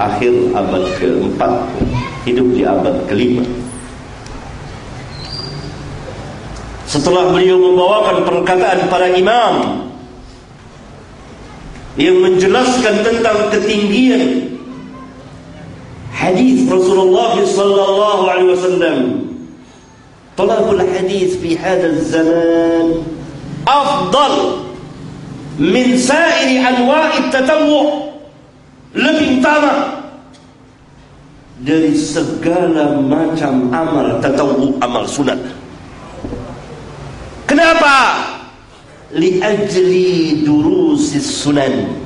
akhir abad keempat hidup di abad kelima. Setelah beliau membawakan perkataan para imam yang menjelaskan tentang ketinggian hadis Rasulullah sallallahu alaihi wasallam talabul hadis fi hadzal zaman afdal min sa'iri anwa'i tatawwu lebih utama dari segala macam amal tatawwu amal sunat. Kenapa? Liajli durusis sunan.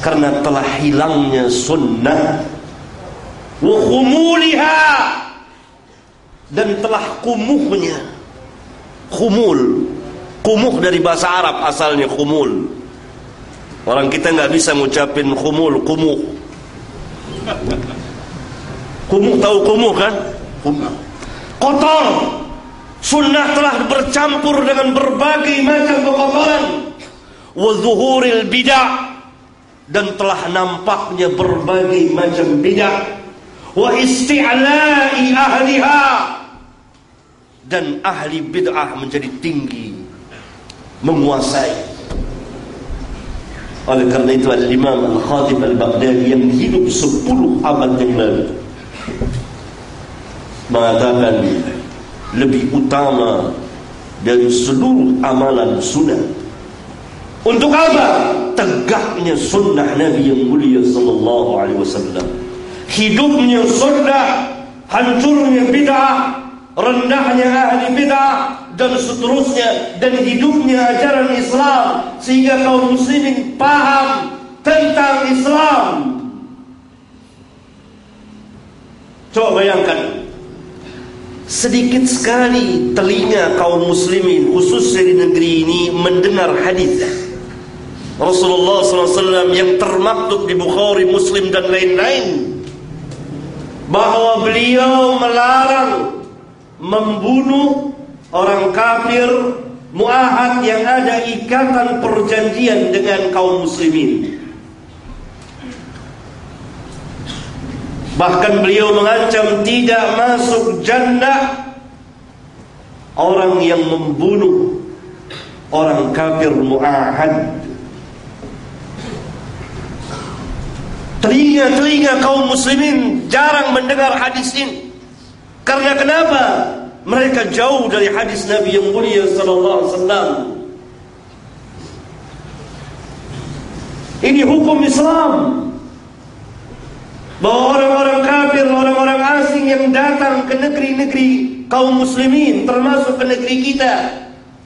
Karena telah hilangnya sunnah. Wa dan telah kumuhnya. Khumul. Kumuh dari bahasa Arab asalnya khumul. Orang kita nggak bisa ngucapin khumul kumuh kumuh tahu kumuh kan? Kumuh kotor. Sunnah telah bercampur dengan berbagai macam kekotoran. Wa zuhuril bidah. Dan telah nampaknya berbagai macam bidah. Wa isti'la'i ahliha. Dan ahli bid'ah menjadi tinggi. Menguasai. Oleh karena itu Al-Imam Al-Khatib Al-Baghdadi yang hidup 10 abad yang lalu mengatakan lebih utama dari seluruh amalan sunnah untuk apa? tegaknya sunnah Nabi yang mulia sallallahu alaihi wasallam hidupnya sunnah hancurnya bid'ah rendahnya ahli bid'ah dan seterusnya dan hidupnya ajaran Islam sehingga kaum muslimin paham tentang Islam. Coba bayangkan. Sedikit sekali telinga kaum muslimin khususnya di negeri ini mendengar hadis. Rasulullah SAW yang termaktub di Bukhari, Muslim dan lain-lain. Bahwa beliau melarang membunuh orang kafir muahad yang ada ikatan perjanjian dengan kaum muslimin. Bahkan beliau mengancam tidak masuk jannah orang yang membunuh orang kafir muahad. Telinga-telinga kaum muslimin jarang mendengar hadis ini. Karena kenapa? Mereka jauh dari hadis Nabi yang mulia sallallahu alaihi wasallam. Ini hukum Islam. Bahwa orang-orang kafir, orang-orang asing yang datang ke negeri-negeri kaum muslimin termasuk ke negeri kita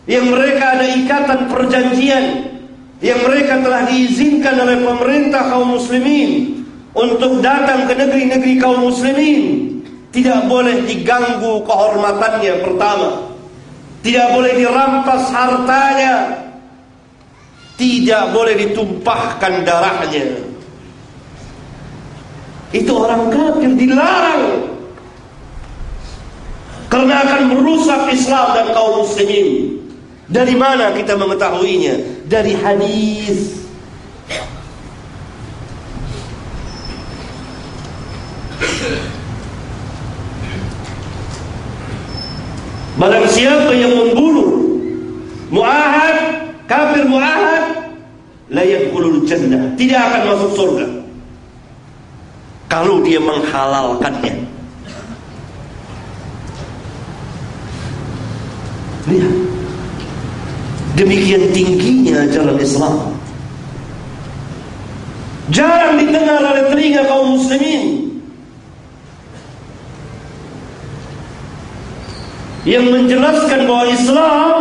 yang mereka ada ikatan perjanjian yang mereka telah diizinkan oleh pemerintah kaum muslimin untuk datang ke negeri-negeri kaum muslimin tidak boleh diganggu kehormatannya pertama. Tidak boleh dirampas hartanya. Tidak boleh ditumpahkan darahnya. Itu orang kafir dilarang. Karena akan merusak Islam dan kaum muslimin. Dari mana kita mengetahuinya? Dari hadis. Barang siapa yang membunuh muahad, kafir muahad, layak jannah, tidak akan masuk surga. Kalau dia menghalalkannya. Lihat. Demikian tingginya ajaran Islam. Jarang didengar oleh telinga kaum muslimin. yang menjelaskan bahwa Islam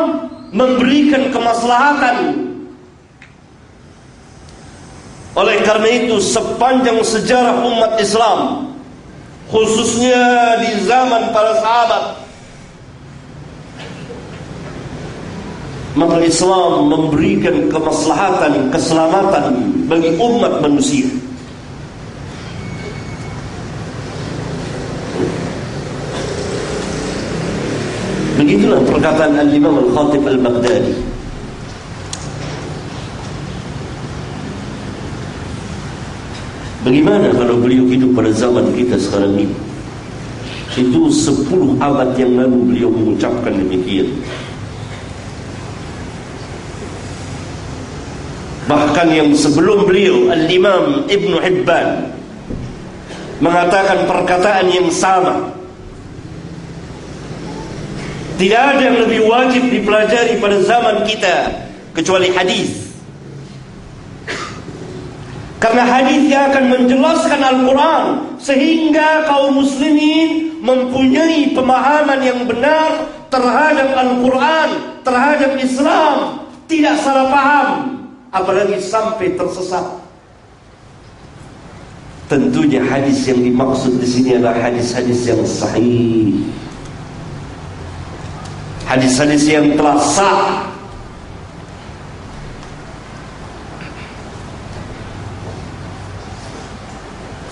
memberikan kemaslahatan. Oleh karena itu sepanjang sejarah umat Islam khususnya di zaman para sahabat maka Islam memberikan kemaslahatan, keselamatan bagi umat manusia. Begitulah perkataan Al-Imam Al-Khatib Al-Baghdadi. Bagaimana kalau beliau hidup pada zaman kita sekarang ini? Itu 10 abad yang lalu beliau mengucapkan demikian. Bahkan yang sebelum beliau Al-Imam Ibn Hibban Mengatakan perkataan yang sama Tidak ada yang lebih wajib dipelajari pada zaman kita Kecuali hadis Karena hadis yang akan menjelaskan Al-Quran Sehingga kaum muslimin mempunyai pemahaman yang benar Terhadap Al-Quran Terhadap Islam. Tidak salah paham Apalagi sampai tersesat. Tentunya hadis yang dimaksud di sini adalah hadis-hadis yang sahih. Hadis-hadis yang telah sah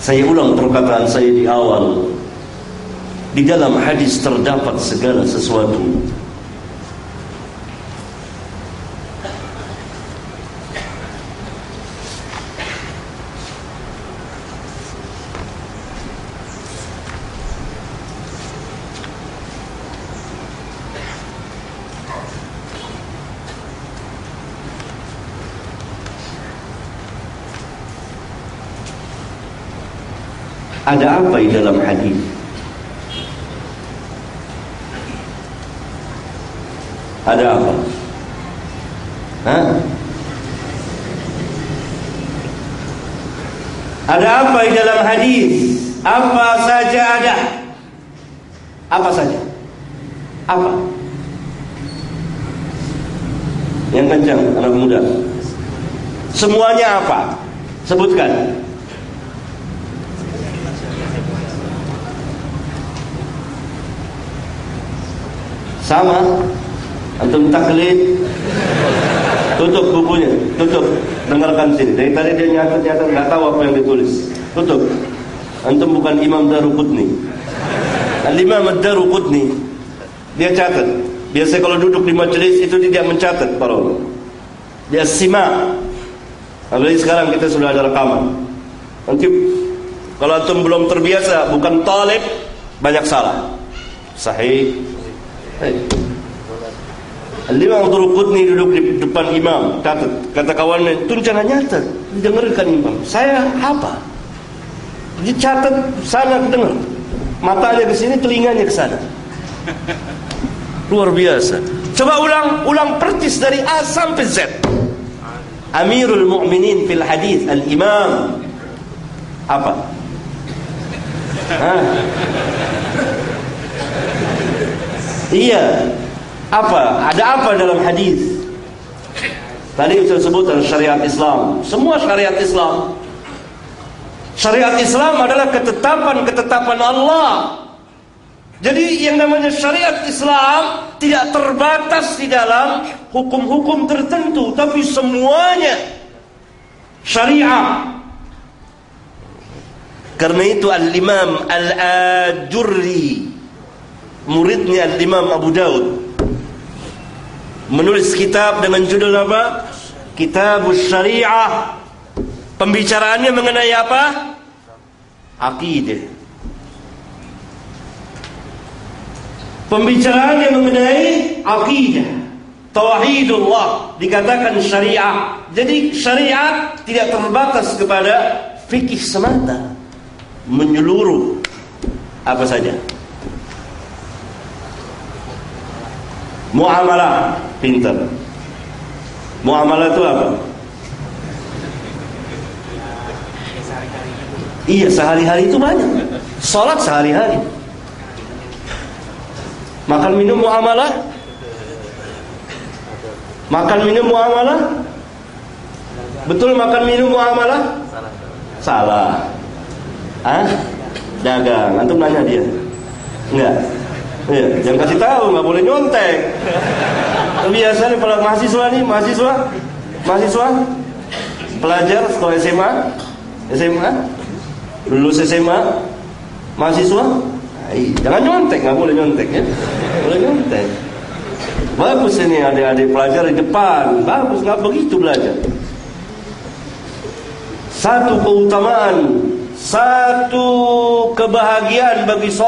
Saya ulang perkataan saya di awal. Di dalam hadis terdapat segala sesuatu Ada apa di dalam hadis? Ada apa? Hah? Ada apa di dalam hadis? Apa saja ada? Apa saja? Apa? Yang kencang, anak muda. Semuanya apa? Sebutkan. Sama Antum taklid. Tutup bukunya. Tutup. Dengarkan sini. Dari tadi dia nyatat-nyatat Gak tahu apa yang ditulis. Tutup. Antum bukan Imam Darukutni. Al-Imam Darukutni Dia catat. Biasa kalau duduk di majelis Itu dia mencatat para Dia simak. Apalagi sekarang kita sudah ada rekaman. Nanti Kalau antum belum terbiasa Bukan talib Banyak salah. Sahih Al-Imam Turuqutni duduk di depan imam. Kata, kata kawannya Tuncana nyata. Dengarkan imam. Saya apa Dia catat sana dengar. Matanya ke sini telinganya ke sana. Luar biasa. Coba ulang ulang persis dari A sampai Z. Amirul Mu'minin fil hadis Al-Imam Apa? Hah Iya. Apa? Ada apa dalam hadis? Tadi saya sebutkan syariat Islam. Semua syariat Islam. Syariat Islam adalah ketetapan-ketetapan Allah. Jadi yang namanya syariat Islam tidak terbatas di dalam hukum-hukum tertentu, tapi semuanya syariat. Karena itu Al-Imam Al-Ajurri muridnya Imam Abu Daud menulis kitab dengan judul apa? Kitab Syariah. Pembicaraannya mengenai apa? Akidah. Pembicaraannya mengenai akidah. Tauhidullah dikatakan syariah. Jadi syariat tidak terbatas kepada fikih semata. Menyeluruh apa saja. Muamalah pintar. Muamalah itu apa? Iya sehari-hari itu banyak. Sholat sehari-hari. Makan minum muamalah. Makan minum muamalah. Betul makan minum muamalah? Salah. Ah? Dagang. Antum nanya dia. Enggak. Iya, jangan kasih tahu, nggak boleh nyontek. Biasa nih para mahasiswa nih, mahasiswa, mahasiswa, pelajar sekolah SMA, SMA, lulus SMA, mahasiswa, Ay, jangan nyontek, nggak boleh nyontek ya, boleh nyontek. Bagus ini adik-adik pelajar di depan, bagus nggak begitu belajar. Satu keutamaan satu kebahagiaan bagi